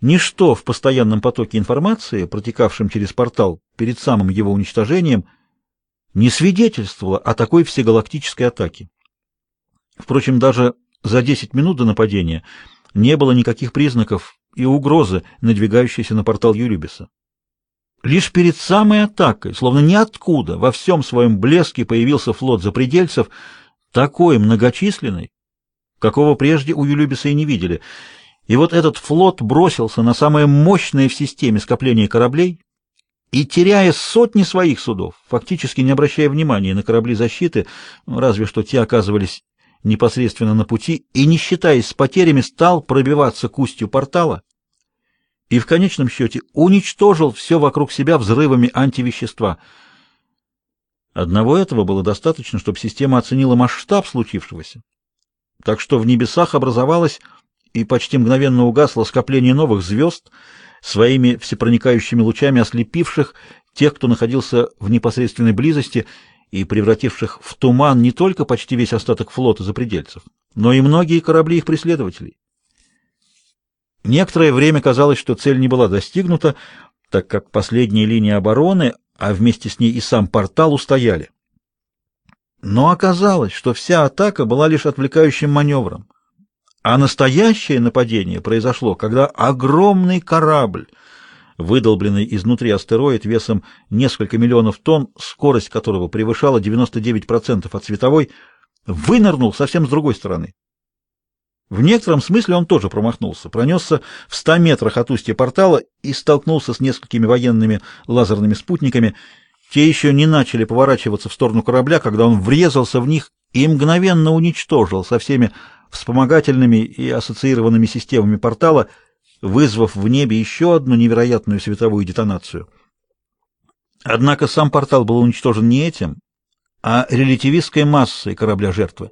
Ничто в постоянном потоке информации, протекавшем через портал перед самым его уничтожением, не свидетельствовало о такой всегалактической атаке. Впрочем, даже за 10 минут до нападения не было никаких признаков и угрозы, надвигающейся на портал Юрибиса. Лишь перед самой атакой, словно ниоткуда, во всем своем блеске появился флот запредельцев, такой многочисленный, какого прежде у Юлюбиса и не видели. И вот этот флот бросился на самое мощное в системе скопление кораблей и, теряя сотни своих судов, фактически не обращая внимания на корабли защиты, разве что те оказывались непосредственно на пути, и, не считаясь с потерями, стал пробиваться к устью портала и в конечном счете уничтожил все вокруг себя взрывами антивещества. Одного этого было достаточно, чтобы система оценила масштаб случившегося. Так что в небесах образовалось и почти мгновенно угасло скопление новых звезд, своими всепроникающими лучами ослепивших тех, кто находился в непосредственной близости и превративших в туман не только почти весь остаток флота запредельцев, но и многие корабли их преследователей. Некоторое время казалось, что цель не была достигнута, так как последние линии обороны, а вместе с ней и сам портал устояли. Но оказалось, что вся атака была лишь отвлекающим маневром. А настоящее нападение произошло, когда огромный корабль, выдолбленный изнутри астероид весом несколько миллионов тонн, скорость которого превышала 99% от световой, вынырнул совсем с другой стороны. В некотором смысле он тоже промахнулся, пронесся в ста метрах от устья портала и столкнулся с несколькими военными лазерными спутниками. Те еще не начали поворачиваться в сторону корабля, когда он врезался в них и мгновенно уничтожил со всеми вспомогательными и ассоциированными системами портала, вызвав в небе еще одну невероятную световую детонацию. Однако сам портал был уничтожен не этим, а релятивистской массой корабля жертвы.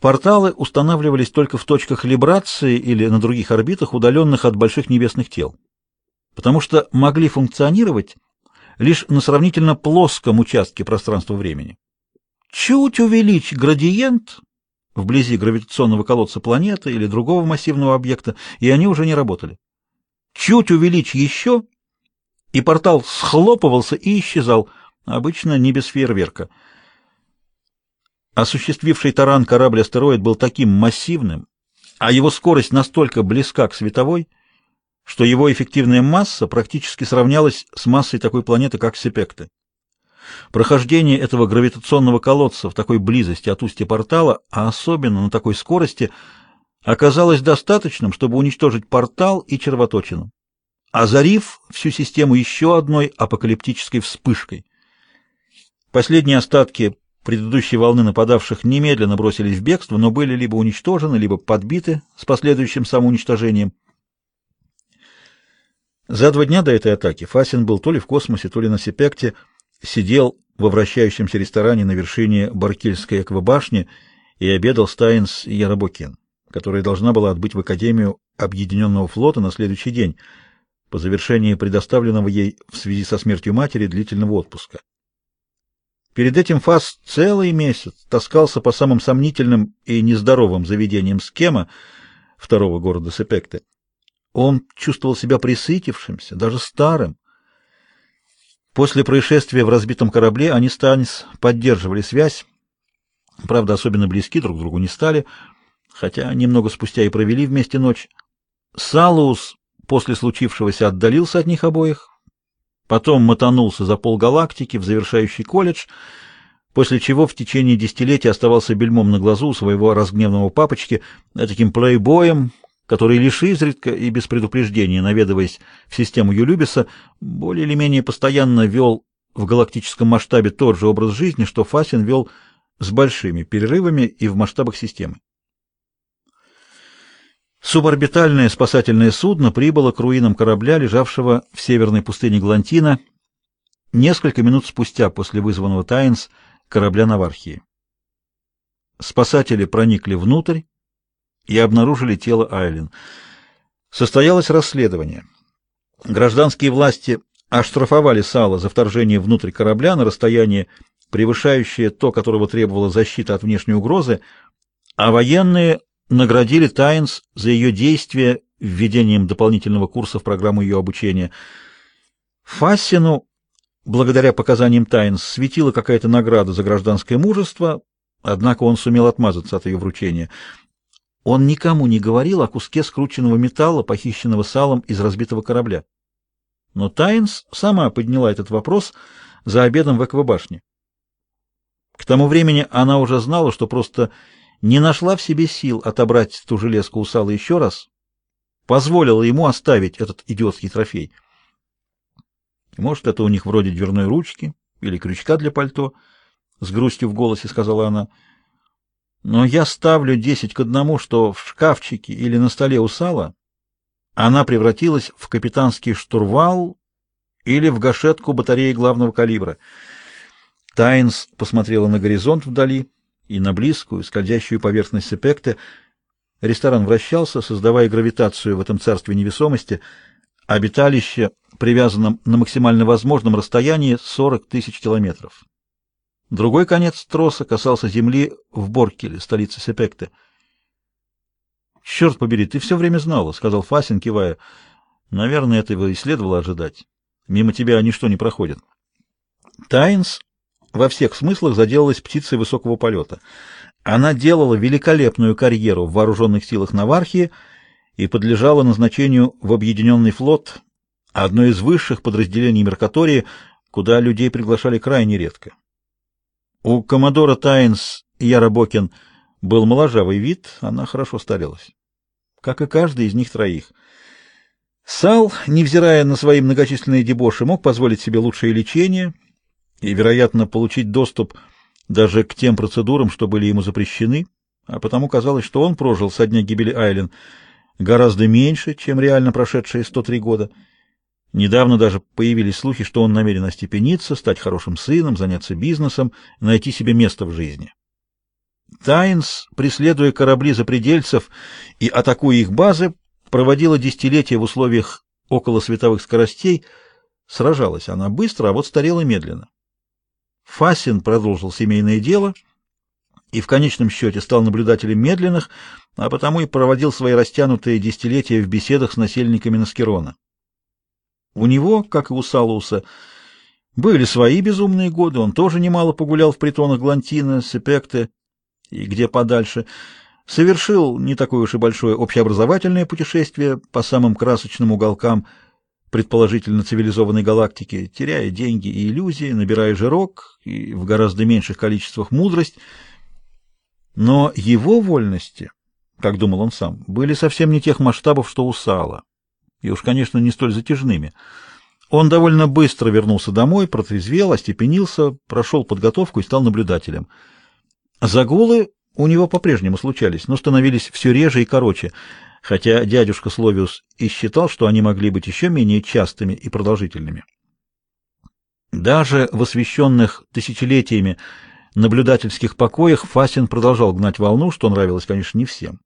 Порталы устанавливались только в точках либрации или на других орбитах, удаленных от больших небесных тел, потому что могли функционировать лишь на сравнительно плоском участке пространства-времени. Чуть увеличь градиент вблизи гравитационного колодца планеты или другого массивного объекта, и они уже не работали. Чуть увеличь еще, и портал схлопывался и исчезал, обычно не без фейерверка. Осуществивший таран корабль-астероид был таким массивным, а его скорость настолько близка к световой, что его эффективная масса практически сравнялась с массой такой планеты, как Сепекты. Прохождение этого гравитационного колодца в такой близости от устья портала, а особенно на такой скорости, оказалось достаточным, чтобы уничтожить портал и червоточину, озарив всю систему еще одной апокалиптической вспышкой. Последние остатки Предыдущие волны нападавших немедленно бросились в бегство, но были либо уничтожены, либо подбиты с последующим самоуничтожением. За два дня до этой атаки Фасин был то ли в космосе, то ли на Сепекте, сидел во вращающемся ресторане на вершине Баркельской эквабашни и обедал с Тайнс Ярабокен, которая должна была отбыть в Академию Объединенного флота на следующий день по завершении предоставленного ей в связи со смертью матери длительного отпуска. Перед этим Фас целый месяц таскался по самым сомнительным и нездоровым заведениям Скема, второго города Сепекте. Он чувствовал себя присытившимся, даже старым. После происшествия в разбитом корабле они с Танис поддерживали связь, правда, особенно близки друг к другу не стали, хотя немного спустя и провели вместе ночь. Салус после случившегося отдалился от них обоих, Потом мотанулся за полгалактики в завершающий колледж, после чего в течение десятилетий оставался бельмом на глазу у своего разгневанного папочки, таким плейбоем, который лишь изредка и без предупреждения, наведываясь в систему Юлюбиса, более или менее постоянно вел в галактическом масштабе тот же образ жизни, что Фасин вел с большими перерывами и в масштабах системы. Суборбитальное спасательное судно прибыло к руинам корабля, лежавшего в северной пустыне Глантина, несколько минут спустя после вызванного Тайнс корабля Навархии. Спасатели проникли внутрь и обнаружили тело Айлен. Состоялось расследование. Гражданские власти оштрафовали Сала за вторжение внутрь корабля на расстояние, превышающее то, которого требовала защита от внешней угрозы, а военные наградили Тайнс за ее действия введением дополнительного курса в программу ее обучения. Фассину, благодаря показаниям Тайнс, светила какая-то награда за гражданское мужество, однако он сумел отмазаться от ее вручения. Он никому не говорил о куске скрученного металла, похищенного салом из разбитого корабля. Но Тайнс сама подняла этот вопрос за обедом в Эквабашне. К тому времени она уже знала, что просто не нашла в себе сил отобрать ту железку у Сала еще раз, позволила ему оставить этот идиотский трофей. Может, это у них вроде дверной ручки или крючка для пальто, с грустью в голосе сказала она. Но я ставлю десять к одному, что в шкафчике или на столе у Сала она превратилась в капитанский штурвал или в гашетку батареи главного калибра. Тайнс посмотрела на горизонт вдали и на близкую, скользящую поверхность Сепекте. Ресторан вращался, создавая гравитацию в этом царстве невесомости. Обиталище привязано на максимально возможном расстоянии 40 тысяч километров. Другой конец троса касался земли в Боркеле, столице Сепекте. «Черт побери, ты все время знала», — сказал Фасин, кивая. «Наверное, этого и следовало ожидать. Мимо тебя ничто не проходит». Тайнс во всех смыслах заделалась птицей высокого полета. Она делала великолепную карьеру в вооруженных силах Навархии и подлежала назначению в Объединенный флот, одно из высших подразделений Меркатории, куда людей приглашали крайне редко. У коммодора Тайнс Яра Бокин был моложавый вид, она хорошо старелась. Как и каждый из них троих. Сал, невзирая на свои многочисленные дебоши, мог позволить себе лучшее лечение — и, вероятно, получить доступ даже к тем процедурам, что были ему запрещены, а потому казалось, что он прожил со дня гибели Айлен гораздо меньше, чем реально прошедшие 103 года. Недавно даже появились слухи, что он намерен остепениться, стать хорошим сыном, заняться бизнесом, найти себе место в жизни. Тайнс, преследуя корабли запредельцев и атакуя их базы, проводила десятилетия в условиях около световых скоростей, сражалась она быстро, а вот старела медленно. Фасин продолжил семейное дело и в конечном счете стал наблюдателем медленных, а потому и проводил свои растянутые десятилетия в беседах с насельниками Наскерона. У него, как и у Салуса, были свои безумные годы, он тоже немало погулял в притонах Глантина, Сепекте и где подальше, совершил не такое уж и большое общеобразовательное путешествие по самым красочным уголкам предположительно цивилизованной галактики, теряя деньги и иллюзии, набирая жирок и в гораздо меньших количествах мудрость. Но его вольности, как думал он сам, были совсем не тех масштабов, что у Сала, и уж, конечно, не столь затяжными. Он довольно быстро вернулся домой, протрезвел, остепенился, прошел подготовку и стал наблюдателем. Загулы у него по-прежнему случались, но становились все реже и короче — хотя дядюшка Словиус и считал, что они могли быть еще менее частыми и продолжительными. Даже в освещенных тысячелетиями наблюдательских покоях Фасин продолжал гнать волну, что нравилось, конечно, не всем.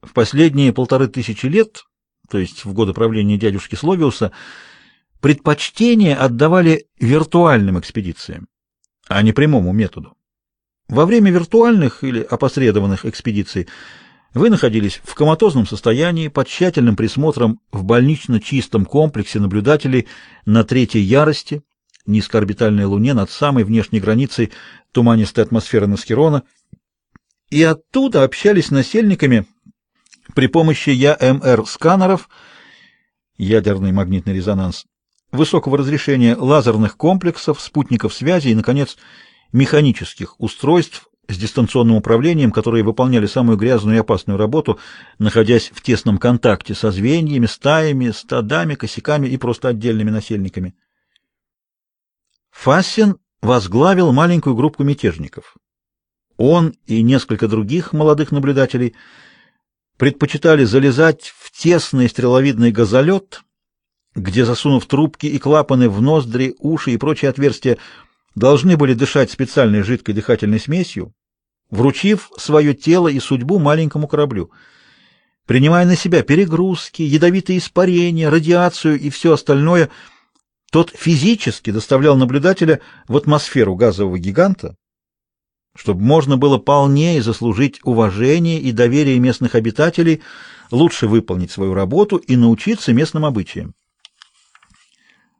В последние полторы тысячи лет, то есть в годы правления дядюшки Словиуса, предпочтение отдавали виртуальным экспедициям, а не прямому методу. Во время виртуальных или опосредованных экспедиций вы находились в коматозном состоянии под тщательным присмотром в больнично чистом комплексе наблюдателей на третьей ярости, низкоорбитальной Луне над самой внешней границей туманистой атмосферы Наскерона, и оттуда общались с насельниками при помощи ЯМР-сканеров, ядерный магнитный резонанс, высокого разрешения лазерных комплексов, спутников связи и, наконец, механических устройств с дистанционным управлением, которые выполняли самую грязную и опасную работу, находясь в тесном контакте со звеньями, стаями, стадами, косяками и просто отдельными насельниками. Фассин возглавил маленькую группу мятежников. Он и несколько других молодых наблюдателей предпочитали залезать в тесный стреловидный газолет, где, засунув трубки и клапаны в ноздри, уши и прочие отверстия, должны были дышать специальной жидкой дыхательной смесью, вручив свое тело и судьбу маленькому кораблю, принимая на себя перегрузки, ядовитые испарения, радиацию и все остальное, тот физически доставлял наблюдателя в атмосферу газового гиганта, чтобы можно было полнее заслужить уважение и доверие местных обитателей, лучше выполнить свою работу и научиться местным обычаям.